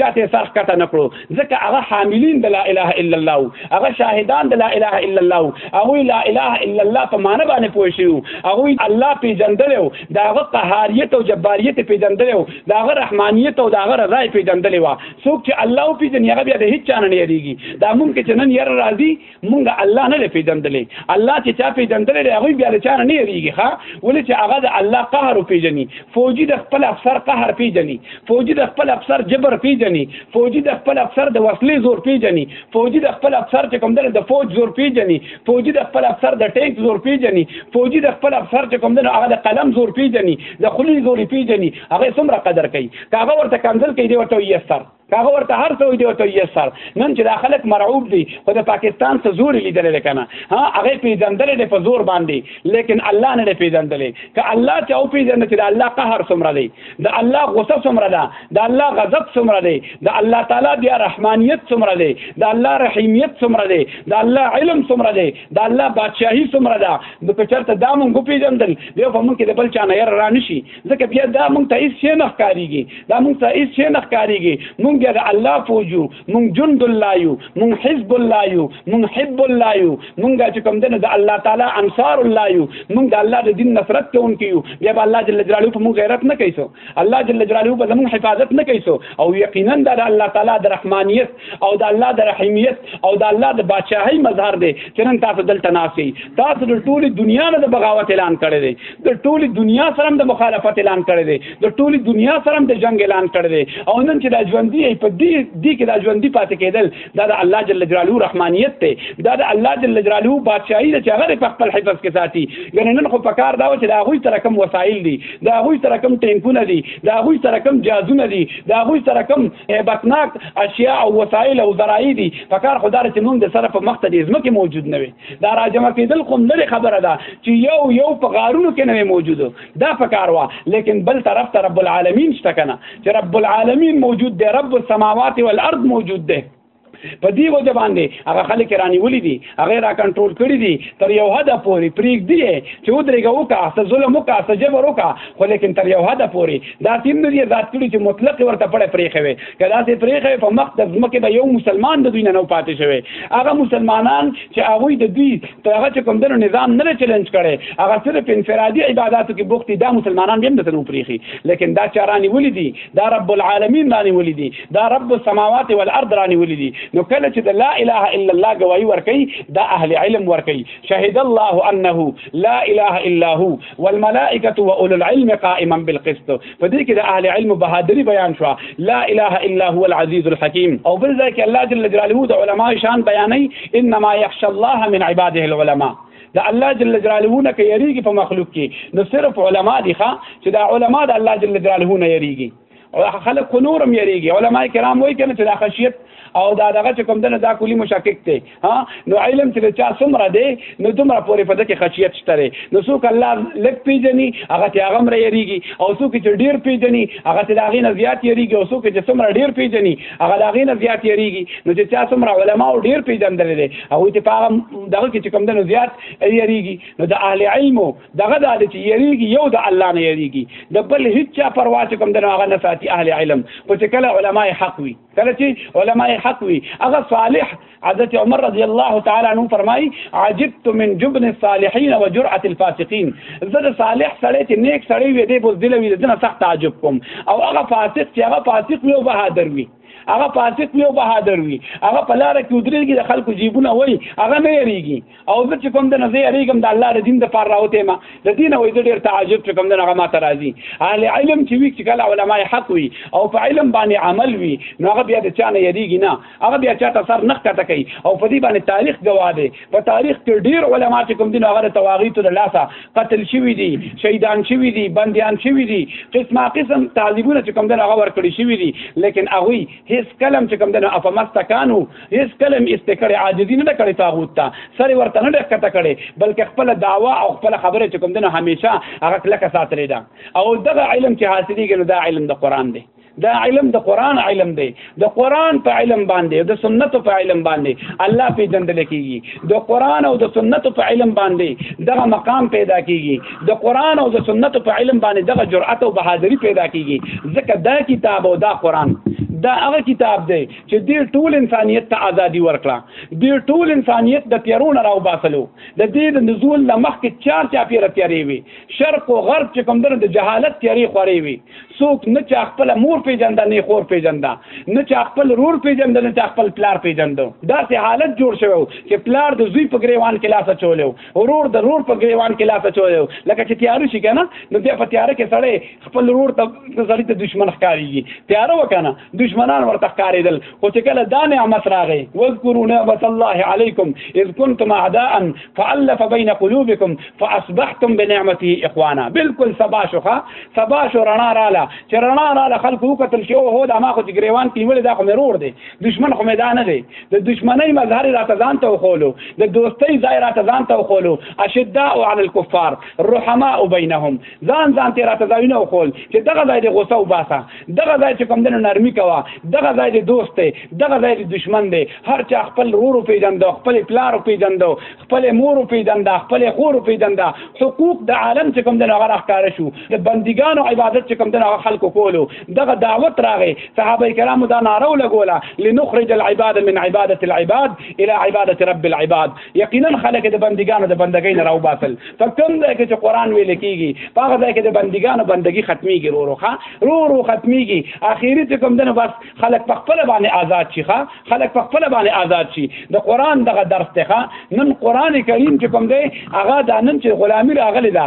چاته سرخ کته نکړو ځکه هغه حاملین د لا اله الا الله هغه شاهدان د لا اله الا الله هغه لا اله الا الله په معنی باندې پوه شو هغه الله پیجندل او داغه قهاریت او جباریت پیجندل او داغه رحمانیت او داغه رضای پیجندل څوک چې الله او پیژني هغه بیا د هیڅ چا نه نه یریږي دا مونږ چې نن یره راځي مونږ الله نه لې پیژندلې الله چې چا پیژندلې دی هغوی بیا د چا نه نه یریږي ښه ولې چې هغه د الله قهر پیژني فوجي د خپل افسر قهر پیژني فوجي د خپل افسر جبر پیژني فوجي د خپل افسر د وسلې زور پیژني فوجي د خپل افسر چې کوم د فوج زور پیژني فوجي د خپل افسر د ټینک زور پیژني فوجي د خپل افسر چې کوم د هغه د قلم زور پیژني د خلی زور پیژني هغه څومره قدر کوي کاغه ورته کنزل کوي دی ورته یې سر کاغه ورته هر څه دی ورته یې سر نن چې دا خلک مرعوب دي خو د پاکستان څخه زور لیدل کنه ها هغه پیژندل دي په زور باندې لیکن الله نه پیژندل ک الله ته او پیژند چې د الله قهر څومره دی د الله غصه څومره ده د الله غضب څومره دی د الله تعالی بیا رحمانیت څومره دی د الله رحیمیت څومره دی د الله علم څومره دی د الله بادشاہي څومره ده نو په چرته دا مونږ پیژندل دی په مونږ کې د بل چا نه ير رانشي ځکه بیا دا مونږ ته هیڅ شی نه ښکاریږي دا مونږ ته هیڅ شی نه ښکاریږي مونږ بیا د الله فوج یو مونږ جند الله یو مونږ حزب الله یو مونږ حب الله یو مونږ چې کوم دنه د الله تعالی انصار الله یو مونږ د الله د دین نفرت کوونکي یو بیا به الله جل جلاله په مونږ غیرت نه کوي سو الله جل جلاله به زمونږ حفاظت نه کوي سو او یقینا د الله تعالی د رحمانیت او د الله د رحیمیت او د الله د بادشاهي مظهر دی چې نن تاسو دلته ناسي تاسو د ټولي دنیا نه د بغاوت اعلان کړی دی د ټولي دنیا سره د مخالفت اعلان کړی دی د ټولي دنیا سره د جنگ اعلان کړی دی او نن چې دا ژوندۍ په دې دې کې دا ژوندۍ پاتې کېدل دا د الله جل جلاله رحمانیت دی دا د الله جل جلاله بادشاہي ده چې هغه په خپل حفظ کې ساتي ګنې نن خو پکار دا و چې دا غوي سره کم وسایل دي دا غوي سره کم ټینکونه دي دا غوي سره کم جازونه دي دا غوي سره کم هیبتناک اشیاء او وسایل او ذرایع دي پکار خدای چې نن د سره په مخ ته دې ځمکه موجود نه وي دا راجمه کېدل کوم لري خبره ده چې یو یو په غارونو کې نه موجودو دا پکار وا لیکن بل طرف ته رب العالمین شته کنه چې رب العالمین موجود دی رب السماوات والارض موجود دی په دې وجه باندې هغه خلک رانیولې دي هغه را کنټرول کړی دي تر یو حد پورې پریک دی چې ودرېګه وکا څه ظلم وکا څه جبر وکا خو لیکن تر یو حد پورې دا تیم نه دي ذات کړی چې مطلق ورته پړې پرې خوي کدا سي پرېخه په مخ د ځمکه به یو مسلمان د دوی نه نو پاتې شوی هغه مسلمانان چې هغه د دوی تر هغه چې کوم د نظام نه چیلنج کړي هغه صرف انفرادي عبادتو کې بوختي دا مسلمانان به هم د نو پرېخي لیکن دا چارانی ولې دي دا رب العالمین باندې ولې دي دا رب السماوات والارض رانی ولې دي نو کله چې د لا اله الا الله گواہی ورکي دا اهل علم ورکي شهد الله انه لا اله الا هو والملائکه و اولو العلم قائما بالقسط په دې کې د اهل علم بهادری بیان شو لا اله الا هو العزیز الحکیم او بل ځای کې الله جل جلاله د علما شان بیانې انما یخشى الله من عباده العلماء د الله جل جلاله نه کې یریږي په مخلوق کې نو صرف علما دي ښا چې دا علما د الله جل جلاله نه یریږي او خلک خو نورم یریږي علما کرام وایي کنه چې دا خشیت او دا دغه چې کوم دنه دا کلی مشکک دی ها نو علم چې چا څومره دی نو دومره پورې په دغه خشیت شته نو څوک الله لک پیژني هغه ته هغه مری یریږي او څوک چې ډیر پیژني هغه ته هغه نه زیات یریږي او څوک چې څومره ډیر پیژني هغه هغه نه زیات یریږي نو چې چا څومره علما او ډیر پیژندل دي هغه ته هغه دغه چې کوم دنه زیات یریږي نو د اهل علم دغه دا چې یریږي یو د الله نه یریږي د بل هیڅ چا پروا چې کوم د هغه نه ساتي اهل علم خو چې کله علما حق وي کله چې علما حق وي هغه صالح حضرت عمر رضی الله تعالی عنہ فرمای عجبت من جبن الصالحین و جرأه الفاسقین زه د صالح سره چې نیک سره وي دې بوز دلوي دنه سخت تعجب کوم او هغه فاسق چې هغه فاسق وي او بهادر وي هغه فاسق وي او بهادر وي هغه په لار کې ودرېږي د خلکو جیبونه وای هغه نه یریږي او زه چې کوم د نه زه یریږم د الله د دین د پاره راوته ما د دین وای زه ډیر تعجب چې کوم د هغه ما ترازی اهل علم چې وی چې کله علما حق وي او په علم باندې عمل وي نو هغه بیا د چا نه یریږي نه هغه بیا چا ته سر نخ کته کوي او په دې باندې تاریخ گواه دی په تاریخ کې ډیر علما چې کوم دین هغه تواغیت د لاسه قتل شوی دي شهیدان شوی دي بندیان شوی دي قسمه قسم تعذيبونه چې کوم دین هغه ورکړي شوی دي لیکن هغه هیڅ کلم چې کوم دین افمستکانو هیڅ کلم استکړه عاجزی نه کړی تاغوت ته سره ورته نه ډکته کړي بلکې خپل داوا او خپل خبره چې کوم دین همیشه هغه کلکه ساتلې ده او دغه علم چې حاصلېږي نو دا علم د قران دی دا علم د قران علم دی د قران په علم باندې د سنت په علم باندې الله په جندل کیږي د قران او د سنت په علم باندې دغه مقام پیدا کیږي د قران او د سنت په علم باندې دغه جرأت او بهادری پیدا کیږي ځکه دا کتاب او دا قران دا هغه کتاب دی چې دې ټول انسانيت ته ازادي ورکړه دې ټول انسانيت د تیرونه راو باسلو د دې د نزول لمخ کې چار چا پیره تیارې وي شرق او غرب چې کوم د جهالت تیارې خورې وي څوک نه چا خپل مور پیجنده نه خور پیجنده نه چا خپل رور پیجنده نه چا خپل پلار پیجنده دا سه حالت جوړ شوو چې پلار د زوی په گریوان کې لاس چولیو ورور د رور په گریوان کې لاس چولیو لکه چې تیارو شي کنه نو بیا په تیار کې سړی خپل رور ته سړی ته دشمن ښکاریږي تیار وکنه دشمنان ورته ښکاریدل خو چې کله دا نعمت راغی واذکروا نعمت الله علیکم اذ کنتم اعداء فالف بین قلوبکم فاصبحتم بنعمته اخوانا بالکل سبا شوخه سبا شو رڼا رااله چې رڼا رااله خلکو قتل شو هو دا ما خو چې گریوان کې ولې دا خو مرور دی دشمن خو میدان دی د دشمنۍ مظهر را تزان ته خولو د دوستۍ ځای را تزان ته خولو اشداء علی الكفار رحماء بینهم ځان ځان ته را تزاوینه خول چې دغه ځای د غوسه وباسه دغه ځای چې کوم دنه نرمي کوه دغه ځای د دوست دی دغه ځای د دشمن دی هر چا خپل رورو پیژندو خپل پلارو پیژندو خپل مورو پیژنده خپل خورو پیژنده حقوق د عالم چې کوم دنه غره ښکار شو د بندګانو عبادت چې کوم دنه خلکو کولو دغه دعوت راغې صحابه کرامو دا نارو لګوله لنخرج العباد من عبادت العباد الى عبادت رب العباد یقینا خلک د بندګانو د بندګۍ نه راوباسل په کوم ځای کې چې قران ویل کیږي په هغه ځای کې د بندګانو بندګي ختميږي رو روخه رو رو ختميږي اخیری ته کوم دنه بس خلک په خپل باندې آزاد شي خلک په خپل باندې آزاد شي د قران دغه درس ته نن قران کریم چې کوم دی هغه د نن چې غلامی راغلی دا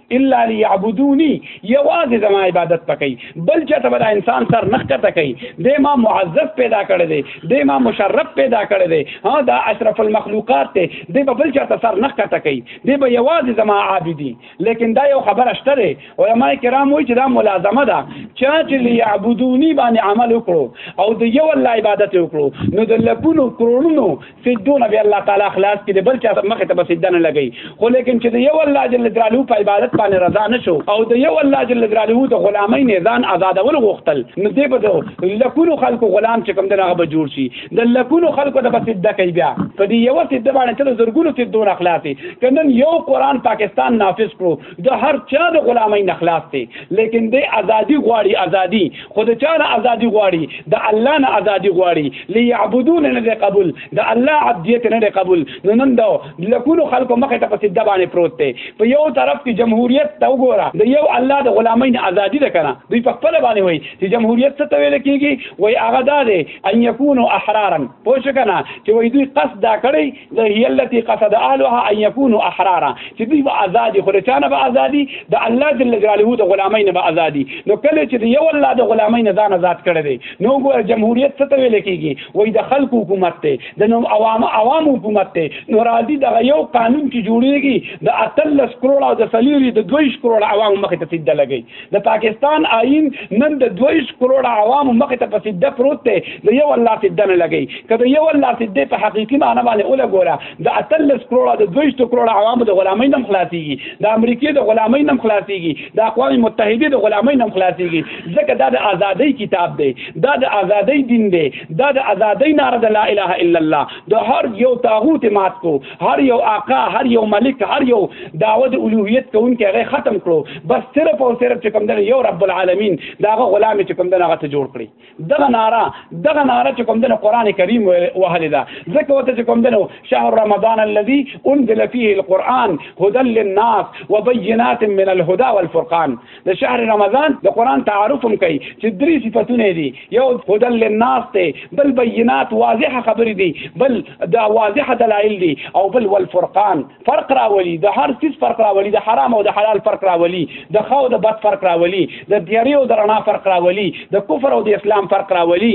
الا ليعبدوني یوازې زما عبادت پکې بل چاته بل انسان سر نخ کته کوي د ما معزز پیدا کړی دی د ما مشرف پیدا کړی دی ها دا اشرف المخلوقات دی د بل چاته سر نخ کته کوي د به یوازې زما عابدي لیکن دا یو خبره شته دی علما کرام وایي چې دا ملازمه ده چې ليعبدوني باندې عمل وکړو او د یو الله عبادت وکړو نو د لکونو کرونو سجدونه به الله تعالی خلاص کړي بل چا مخ ته سجده نه لګي خو لیکن چې یو الله جل جلاله په عبادت باندې رضا نشو او د یو الله جل جلاله د غلامۍ نه ځان آزادول غوښتل نو دې په لکونو خلکو غلام چې کوم دغه به جوړ شي د لکونو خلکو د سجده کوي بیا په دې یو سجده باندې چې زرګونو سجدونه خلاصي کنن یو قران پاکستان نافذ کړو د هر چا د غلامۍ نه خلاص دی لیکن د ازادي غواړي ازادي خو د چا نه ازادي غواړي د الله نه ازادي غواړي ليعبدون نه دی قبول د الله عبدیت نه دی قبول نو نن دا لکونو خلکو مخه ته په سیده باندې پروت دی په یو طرف کې جمهوریت ته وګوره د یو الله د غلامۍ نه ازادي ده کنه دوی په خپل باندې وایي چې جمهوریت څه ته ویل کیږي وایي هغه دا دی ان یکونو احرارا پوه شو کنه چې وایي دوی قصد دا کړی ده هي التي قصد اهلها ان يكونوا احرارا چې دوی به ازادي خو چا نه به ازادي د الله جل جلاله د غلامۍ نه به ازادي نو کله چې د یو الله د غلامۍ نه ځان آزاد کړی دی نو ګور جمهوریت څه ته ویل کیږي وای د خلکو حکومت دی د نو عوام عوام حکومت دی نو راځي دغه یو قانون چې جوړیږي د اتلس کروڑه او د سلیری د دویش کروڑه عوام مخې ته سیده لګي د پاکستان آئین نن د 22 کروڑ عوام مخ ته په سیده پروت دی د یو الله سیده نه لګي کله یو الله سیده په حقيقي معنی باندې اوله ګوره د 13 کروڑ د 22 کروڑ عوام د غلامۍ نم خلاصيږي د امریکای د غلامۍ نم خلاصيږي د اقوام متحده د غلامۍ نم خلاصيږي ځکه دا د ازادۍ کتاب دی دا د ازادۍ دین دی دا د ازادۍ ناره د لا اله الا الله د هر یو طاغوت مات کو هر یو آقا هر یو ملک هر یو دعوه د الوهیت کوونکی هغه ختم کړو بس صرف او صرف چې کوم دغه یو رب العالمین داغه غلام چې کوم دغه ته جوړ کړی دغه ناره دغه ناره چې کوم دغه قران کریم وهل دا ځکه وته چې کوم دغه شهر رمضان الذي انزل فيه القران هدى للناس وبينات من الهدى والفرقان د شهر رمضان د قران تعارف هم کوي چې درې صفاتونه دي یو هدل للناس ته بل بینات واضح خبرې دي بل دا واضح دلایل دي او بل والفرقان فرق راولي د هر څه فرق راولي د حرام او د حلال فرق راولي د خو د بد فرق راولي د دیاري او د رڼا فرق راولي د کفر او د اسلام فرق راولي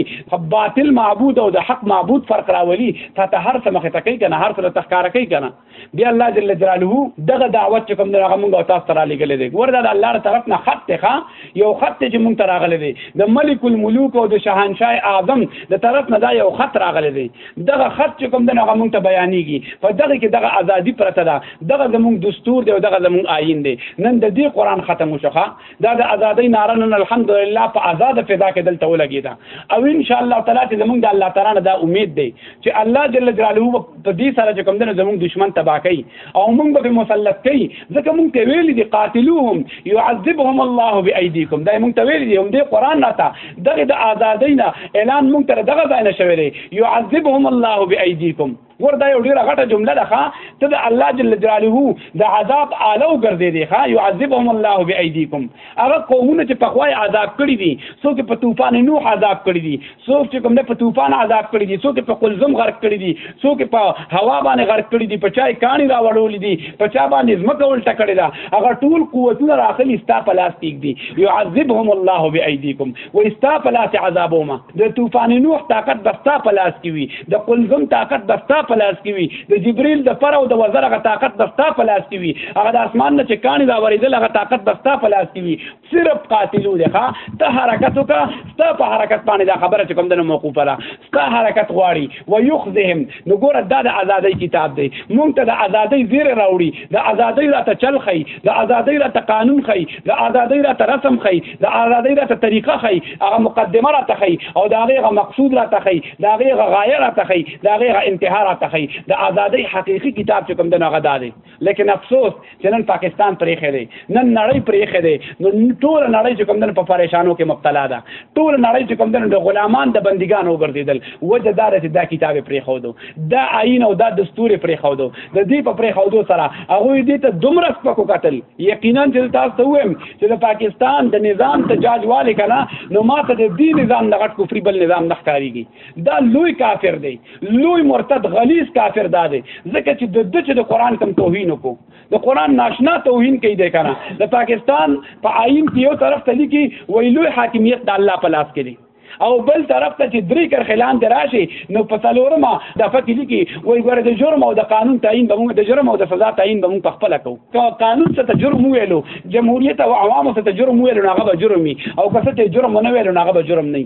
باطل معبود او د حق معبود فرق راولي ته هر څه مخه تکي کنه هر څه تخکار کوي کنه بیا الله جل جلاله دغه دعوت چې کوم دی هغه موږ تاسو ته را لېږلی دی ګوره دا د الله طرف نه خط دی ښه یو خط دی چې موږ ته راغلی دی د ملک الملوک او د شاهنشاه اعظم د طرف نه دا یو خط راغلی دی دغه خط چې کوم دی هغه موږ ته بیانېږي په دغه کې دغه ازادي پرته ده دغه زموږ دستور دی او دغه زموږ آیین دی نن د دې قرآن ختم وشوخه دا د ازادۍ ناره نن الحمدلله په آزاد فضا کې دلته ولګېده او ان شاء الله تعالی چې زمونږ د الله تعالی نه دا امید دی چې الله جل جلاله په دې سره چې کوم دنه زمونږ دشمن تبا کوي او مونږ به مسلط کوي ځکه مونږ ته ویل دي قاتلوهم يعذبهم الله بايديكم دا مونږ ته ویل دي هم دې قران نه تا دغه د ازادۍ نه اعلان مونږ ته دغه ځای نه شوی دی يعذبهم الله بايديكم ګور دا یو ډیره غټه جمله ده ښا ته د الله جل جلاله د عذاب آلو ګرځې دی ښا يعذبهم الله بأيديكم هغه قومونه چې په خوای عذاب کړی دي څوک په طوفان نوح عذاب کړی دي څوک چې کوم نه په طوفان عذاب کړی دي څوک په قلزم غرق کړی دي څوک په هوا باندې غرق کړی دي په چای کانی را وړول دي په چا باندې زمکه ولټه کړی دا هغه ټول قوتونه راخلی ستا په لاس تیګ دي يعذبهم الله بأيديكم و استا په لاس عذابوما د طوفان نوح طاقت بستا په لاس کې وي د قلزم طاقت بستا په لاس کې وي د جبريل د پر او د وزر غ طاقت بستا په لاس کې وي هغه د اسمان نه چې کاني دا ورېدل هغه طاقت بستا په لاس کې وي صرف قاتلو ده ته حرکت وکړه ستا په حرکت باندې دا خبره چې کوم د موقوفه ده کا حرکت غواړي و یخذهم نو ګوره دا د ازادۍ کتاب دی مونږ ته د ازادۍ زیر راوړي د ازادۍ راته چل خي د ازادۍ راته قانون خي د ازادۍ راته رسم خي د ازادۍ راته طریقه خي هغه مقدمه راته خي او دا غیغه مقصود راته خي دا غیغه غایه راته خي دا غیغه انتها راته خي د ازادۍ حقيقي کتاب چې کوم د نغدا دی لیکن افسوس چې نن پاکستان پرېخې دی نن نړۍ پرېخې دی نو ټول نړۍ چې کوم دنه په پریشانو کې مبتلا ده ټول نړۍ چې کوم دنه د غلامان د بندګان وګرځیدل وجه دار چې دا کتاب پرېخو دو دا آئین او دا دستور پرېخو دو د دې په پرېخو دو سره هغه دې ته دومره سپکو قتل یقینا چې تاسو ته وایم چې د پاکستان د نظام ته جاج والي کنه نو ماته د دې نظام د غټ کفري بل نظام نخکاریږي دا لوی کافر دی لوی مرتد غلیظ کافر دا دی ځکه چې د د چې د قران کم توهین کو د قران ناشنا توهین کوي دی کنه د پاکستان په پا آئین کې یو طرف ته لیکي وی لوی حاکمیت د الله په لاس کې دی او بل طرف ته چې درې کرخلان دراشي نو په څلورمه د فکر لیکي وای ګوره د جرم او د قانون تعین به موږ د جرم او د سزا تعین به موږ په خپل کو که قانون څه ته جرم ویلو جمهوریت او عوامو څه ته جرم ویلو هغه به جرمي او که څه ته جرم نه ویلو هغه به جرم نه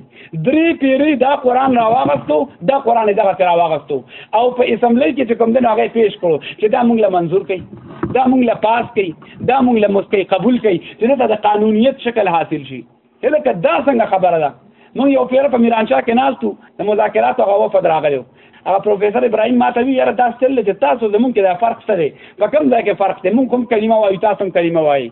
درې پیری دا قران راواغستو دا قران دغه سره واغستو او په اسمبلی کې چې کوم دنو هغه پیش کړو چې دا موږ له منزور کړي دا موږ له پاس کړي دا موږ له مسکی قبول کړي چې دا د قانونیت شکل حاصل شي لکه دا څنګه خبره ده موږ یو پیر په میرانشاه کې ناستو د مذاکراتو هغه وفد راغلی هغه پروفیسور ابراهیم ماته وی یاره دا ستل چې تاسو زمونږ کې دا فرق څه دی په کوم ځای کې فرق دی مونږ کوم کلمه وایو تاسو هم کلمه وایي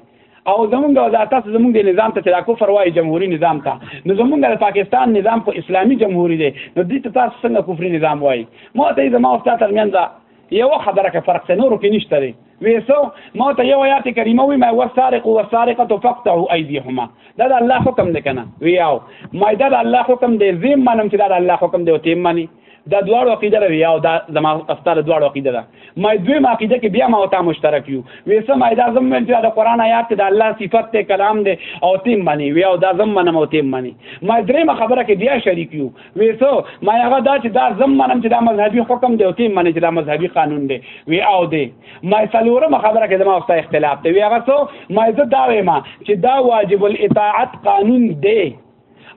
او زمونږ دا تاسو زمونږ د نظام ته چې دا کفر وایي جمهوریت نظام ته نو زمونږ د پاکستان نظام خو اسلامي جمهوریت دی نو دې ته تاسو څنګه کفري نظام وایي ما ته زما او تاسو ترمنځ یو خبره کې فرق څه نور کې نشته دی ویسو ما ته یو آیات کریمه وی ما والسارق والسارقه فقطعوا ايديهما دا د الله حکم دی کنه ویاو ما دا د الله حکم دی زم منم چې دا د الله حکم دی او تیم منی دا دواړو عقیده لري او دا زما استاد دواړو عقیده ده ما دوی ما عقیده کې بیا ما او تا مشترک یو وې سم ایدا زم من چې دا قران آیات د الله صفت ته کلام دی او تیم معنی وی او دا زم منم او تیم معنی ما درې ما خبره کې بیا شریک یو وې سو ما هغه دا چې دا زم منم چې دا مذهبي حکم دی او تیم معنی چې دا مذهبي قانون دی وی او دی ما څلوره ما خبره کې زما او تا اختلاف دی وی هغه سو ما زه دا وې ما چې دا واجب الاطاعت قانون دی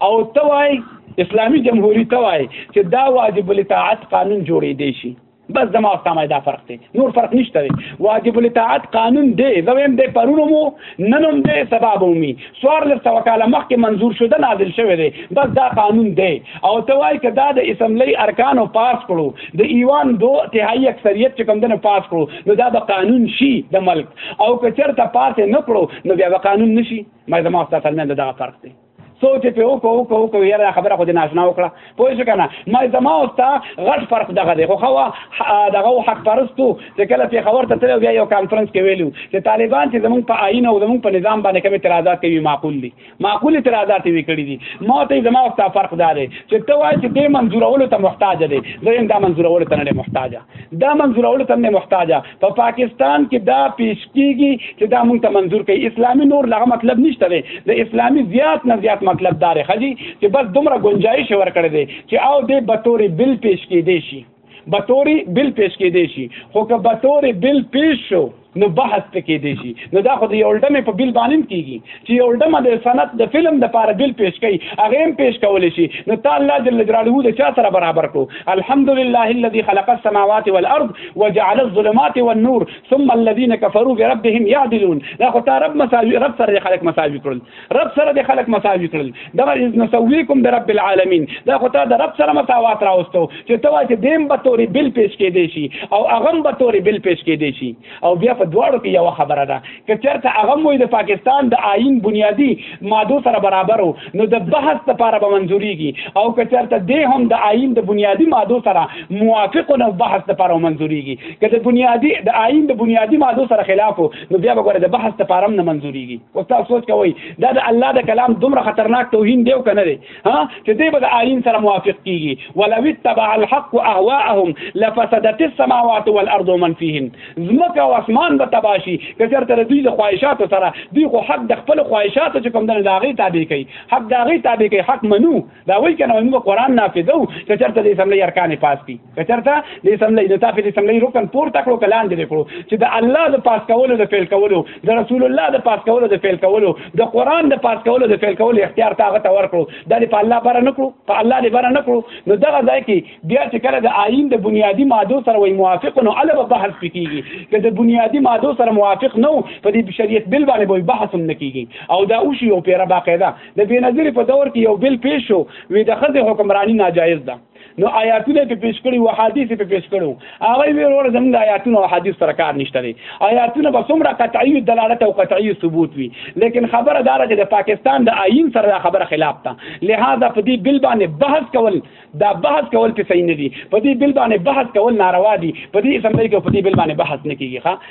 او ته وای اسلامی جمهوریت ته وای چې دا واجب الاطاعت قانون جوړې دی شي بس زما او تاسو دا فرق دی نور فرق نشته دی واجب الاطاعت قانون دی زویم د پرونو مو ننوم دی سبب ومي سوار لسته وکاله مخکې منزور شو د نازل شوی دی بس دا قانون دی او ته وای چې دا د اسمبلی ارکانو پاس کړو د ایوان دو تهایی اکثریت چې کوم دنه پاس کړو نو دا به قانون شي د ملک او که چرته پاس نه کړو نو بیا به قانون نشي ما زما استاد ترمن دغه فرق دی سوچ په وکړو وکړو وکړو یاره خبره خو دې ناشنا وکړه پوه شو کنه ما زما او تا غټ فرق دغه دی خو خو دغه حق پرستو چې کله په خبر ته تلو بیا یو کانفرنس کې ویلو چې طالبان چې زمونږ په آئین او زمونږ په نظام باندې کوم اعتراضات کوي معقول دي معقول اعتراضات وی کړی دي ما ته زما او تا فرق دا دی چې ته وایې چې دې منظورولو ته محتاج دی زه دا منظورولو ته نه محتاج دا منظورولو ته نه محتاج په پا پاکستان کې دا پیش کیږي چې دا مونږ ته منظور کوي اسلامي نور لغه مطلب نشته دی د اسلامي زیات نه زیات مطلب دار خجی چې بس دومره گنجائش ورکړي دي چې او دې بطوري بل پیش کې دی شي بطوري بل پیش کې دی شي خو که بطوري بل پیش شو نو بحث پکې دی شي نو دا خو د یو ډمه په بل باندې کیږي چې یو ډمه د صنعت د فلم د پاره بل پیش کوي هغه هم پیش کول شي نو تا الله جل جلاله د چا سره برابر کو الحمدلله الذي خلق السماوات والارض وجعل الظلمات والنور ثم الذين كفروا بربهم يعدلون دا خو تا رب مساوي رب سره خلق مساوي کړل رب سره د خلق مساوي کړل دا از نسويكم برب العالمين دا خو تا د رب سره مساوات راوستو چې توا چې دیم به توري بل پیش کې دي شي او اغم به توري بل پیش کې دي شي او بیا په دواړو کې یو خبره ده که چرته هغه موي د پاکستان د آئین بنیادی مادو سره برابر وو نو د بحث لپاره به منځوريږي او که چرته د هم د آئین د بنیادی مادو سره موافق نه بحث لپاره منځوريږي که د بنیادی د آئین د بنیادی مادو سره خلاف نو بیا به د بحث لپاره نه منځوريږي او تاسو سوچ کوئ دا د الله د کلام دومره خطرناک توهین دی او کنه دی ها چې دې به د آئین سره موافق کیږي ولو اتبع الحق اهواءهم لفسدت السماوات والارض ومن فيهن زمکه او اسمان به تباشي که چېرته دوی د خواهشاتو سره دوی خو حق د خپل خواهشاتو چې کوم د هغې تابع کوي حق د هغې تابع کوي حق منو دا وایي که نه موږ قرآن نافذو که چېرته د اسمبلۍ ارکان پاس دي کچرته د اسمبلی د تاسو د اسمبلی رکن پورته کړو کلان دې کړو چې د الله د پاس کولو د فعل کولو د رسول الله د پاس کولو د فعل کولو د قران د پاس کولو د فعل کولو اختیار تاغه ته ورکړو دا په الله بره نکړو په الله دې بره نکړو نو دغه ځای کې بیا چې کله د آئین د بنیادی ماده سره وای موافق نو الله به بحث کیږي که د بنیادی ماده سره موافق نه په دې شریعت بل باندې به بحث هم نکیږي او دا اوشي او پیره باقاعده د بنظیر په دور کې یو بل پیښو وی د خځه حکمرانی ناجایز ده نو آیاتونه په پیش کړي او حدیث په پیش کړو هغه وی ور زموږ آیاتونه او حدیث سره کار نشته دي آیاتونه به څومره قطعي دلالت او قطعي ثبوت وي لیکن خبره دار چې د پاکستان د آئین سره خبره خلاف ده لہذا په دې بل باندې بحث کول دا بحث کول ته صحیح نه دي په دې بل باندې بحث کول ناروا دي په دې سمې کې په دې بل باندې بحث نه کیږي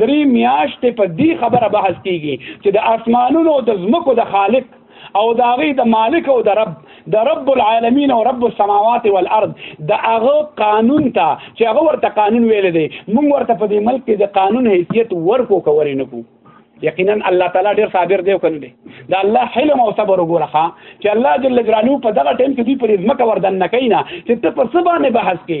درې میاشتې په دې خبره بحث کیږي چې د اسمانونو او د ځمکو د خالق او د هغه د مالک او د رب د رب العالمین او رب السماوات والارض د هغه قانون ته چې هغه ورته قانون ویل دی موږ ورته په دې ملک کې د قانون حیثیت ورکو کورې نه کوو یقینا الله تعالی ډیر صابر دی او کنه دی دا الله حلم او صبر وګوره ښا چې الله جل جلاله په دغه ټیم کې دوی پر ځمکه وردن نه کینا چې ته پر څه باندې بحث کې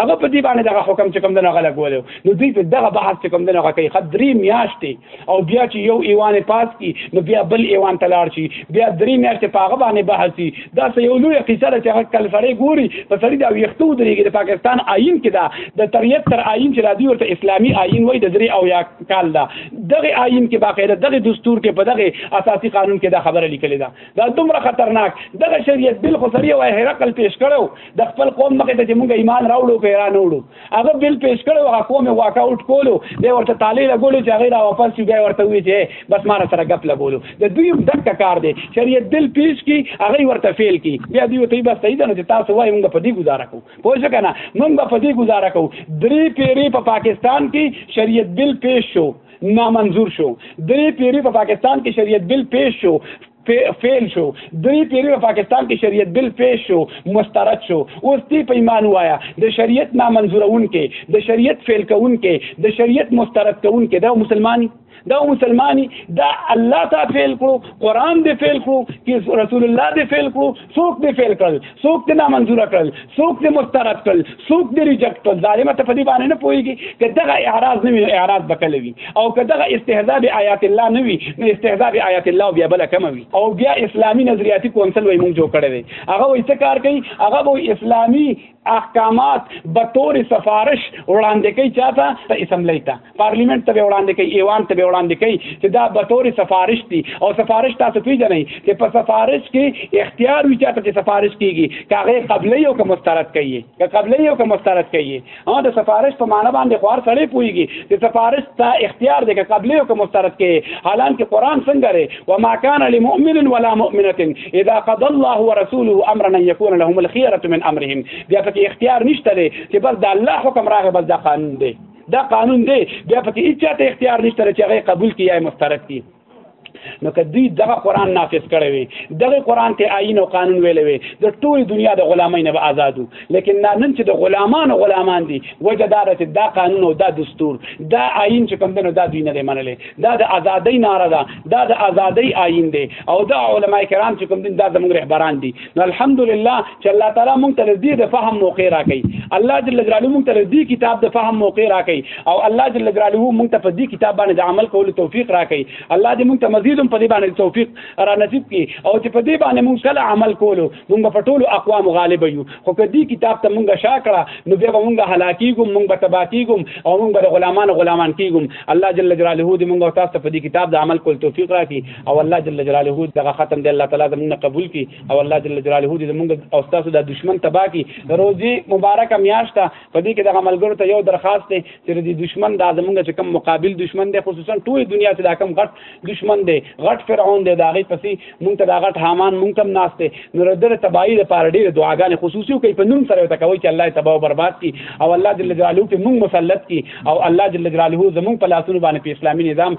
هغه په دې باندې دغه حکم چې کوم دغه غلا کولو نو دوی په دغه بحث چې کوم دغه کوي خد درې میاشتې او بیا چې یو ایوان پاس کی نو بیا بل ایوان تلار شي بیا درې میاشتې په هغه باندې بحث شي دا څه یو لوی قصه ده چې هغه کل سره ګوري په سړي دا ویختو درېږي د پاکستان آئین کې دا د تریت تر آئین چې راځي ورته اسلامي آئین وای د درې او یا کال دا دغه آئین کې باقاعده دغه دستور کې په دغه اساسي قانون کې دا خبره لیکلې ده دا دومره خطرناک دغه شریعت بل خو سړي وای هرقل پیش کړو د خپل قوم مخې ته چې موږ ایمان راوړو که ایران وړو هغه بل پیش کړی هغه قوم یې واک آوټ کولو دی ورته تالې لګولو چې هغه را واپس شي بیا ورته وی چې بس ما سره غپ لګولو د دوی هم دک کار دی چې یې بل پیش کی هغه ورته فیل کی بیا دوی ته بس صحیح ده نو چې تاسو وایي موږ په دې گزاره کوو پوه شو کنه موږ په دې گزاره کوو درې پیری په پاکستان کې شریعت بل پیش شو نامنظور شو درې پیری په پاکستان کې شریعت بل پیش شو فیل شو دوی پیری په پاکستان کې شریعت بل پیش شو مسترد شو اوس تی په ایمان وایا د شریعت نا منظورون کې د شریعت فیل کون کې د شریعت مسترد کون کې دا مسلمانی دا مسلمانی دا الله تا فیل کړو قران دې فیل کړو رسول الله دې فیل کړو څوک دې فیل کړل څوک دې نامنظور کړل څوک دې مسترد کړل څوک دې ریجکټ کړل ظالمه ته په دې باندې نه پوهیږي که دغه اعراض نه وي اعراض به کله وي او که دغه استهزاء به آیات الله نه وي نو استهزاء به آیات الله بیا بل کم وي او بیا اسلامي نظریاتي کونسل وایي موږ جوړ کړی دی هغه وایي څه کار کوي هغه وایي اسلامي احکامات به تور سفارش وړاندې کوي چاته ته اسمبلی ته پارلیمنت ته وړاندې کوي ایوان ته وړاندې کوي چې دا به تور سفارش دي او سفارش تاسو پیژنئ چې په سفارش کې اختیار وي چاته چې سفارش کیږي کاغه قبلې او که مسترد کوي که قبلې او که مسترد کوي او د سفارش په معنی باندې خوار سړی پويږي چې سفارش ته اختیار دی که قبلې او که مسترد کوي حالانکه قران څنګه لري وما كان لمؤمن ولا مؤمنه اذا قضى الله ورسوله امرا ان يكون لهم الخيره من امرهم بیا پکې اختیار نشته دی چې بس د الله حکم راغی بس دا قانون دی دا قانون دی بیا پکې هیڅ چاته اختیار نشته چې هغه قبول کړي یا مسترد کړي نو که دوی دغه قران نافذ کړی وي دغه قران ته آئین او قانون ویلې وي د ټول دنیا د غلامۍ نه به آزادو لیکن نن چې د غلامانو غلامان دي وجه دار چې دا قانون او دا دستور دا آئین چې کوم دی نو دا دوی نه دی منلی دا د ازادۍ ناره ده دا د ازادۍ آئین دی او دا علما کرام چې کوم دین دا زموږ رهبران دي نو الحمدلله چې الله تعالی موږ ته دې د فهم موقع راکړي الله جل جلاله موږ ته دې کتاب د فهم موقع راکړي او الله جل جلاله موږ ته په دې کتاب باندې د عمل کولو توفیق راکړي الله دې موږ ته مزید هم په دې باندې توفیق را نصیب کړي او چې په دې باندې موږ کله عمل کولو موږ په ټولو اقوام غالب یو خو که دې کتاب ته موږ شاکړه نو بیا به موږ هلاکیږو موږ به تبا کیږو او موږ به غلامان غلامان کیږو الله جل جلاله دې موږ تاسو ته په دې کتاب د عمل کول توفیق راکړي او الله جل جلاله دغه ختم دی الله تعالی زمونږ قبول کی او الله جل جلاله دې زمونږ او تاسو د دشمن تبا کی روزي مبارک میاشت په دې کې دغه ملګرو ته یو درخواست دی چې دې دشمن د زمونږ چې کم مقابل دشمن دی خصوصا ټول دنیا چې دا کم غټ دشمن دی غټ فرعون دی دا غي پسې مونږ ته دا غټ حامان مونږ تم ناس دی نو در تباہی د پاره ډېر دعاګانې خصوصي کوي په نوم سره ته کوي چې الله تبا او برباد کی او الله جل جلاله په مونږ مسلط کی او الله جل جلاله زمونږ په لاسونو باندې په اسلامي نظام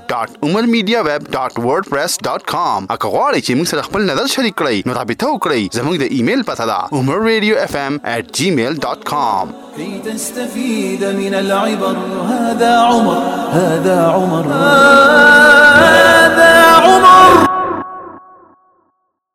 www.umarmediaweb.wordpress.com اکه غواړئ چې موږ سره خپل نظر شریک کړئ نو رابطه وکړئ زموږ د ایمیل پته ده umarradiofm@gmail.com كي تستفيد من العبر هذا عمر هذا عمر هذا عمر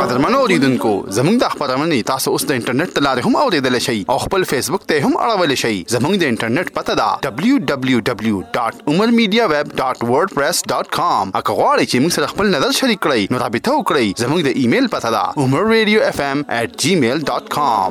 قدرمن اوریدونکو زموږ د خبرونه تاسو اوس د انټرنیټ ته لارې هم اوریدل شئ او خپل فیسبوک ته هم اړول شئ زموږ د انټرنیټ پته دا www.umarmediaweb.wordpress.com اګه غواړئ چې موږ سره خپل نظر شریک کړئ نو رابطه وکړئ زموږ د ایمیل پته دا umarradiofm@gmail.com